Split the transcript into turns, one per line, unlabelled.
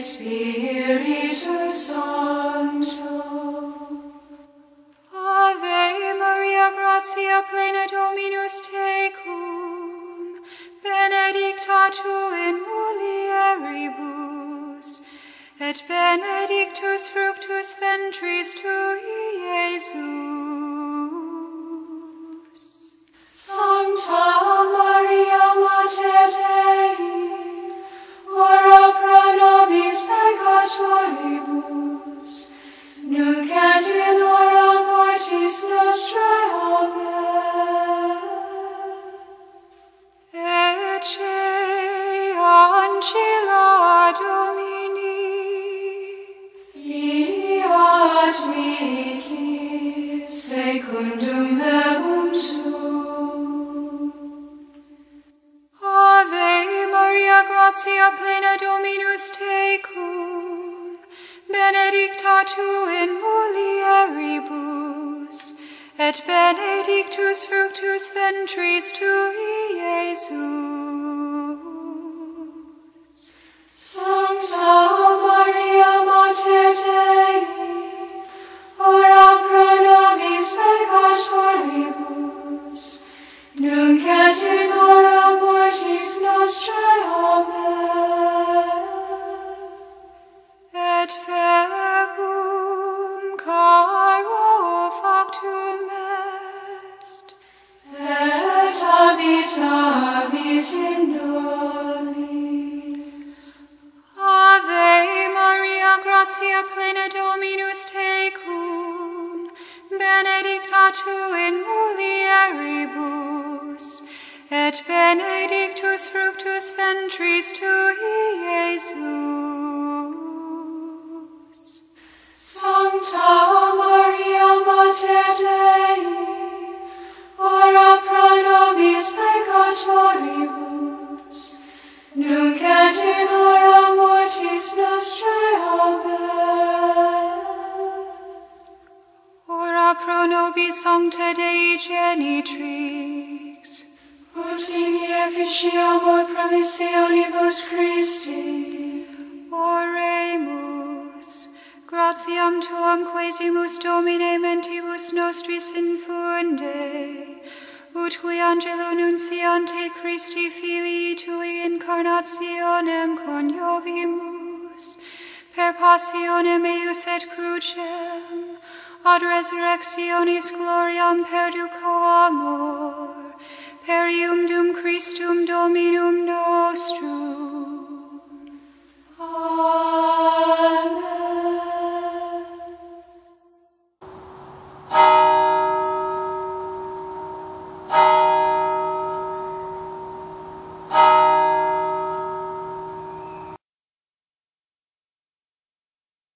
Spiritus Sancto. Ave Maria, gratia plena Dominus tecum, benedicta tu in mulieribus, et benedictus fructus ventris tui. Gratia plena Dominus tecum, benedicta tu in mulieribus, et benedictus fructus ventris tui, Iesus.
In.
Ave Maria, gratia plena Dominus tecum, benedicta tu in mulieribus, et benedictus fructus ventris tui, Iesus.
Sancta Maria Mater
sancta Dei genitrix,
Ut in efficiamur promissionibus Christi,
Oremus, gratiam tuam quesimus Domine mentibus nostris infunde, ut qui angelo nunciante Christi filii tui incarnationem coniovimus, per passionem eius et crucem, ad resurrectionis gloriam perducamur, per ium dum Christum Dominum nostrum.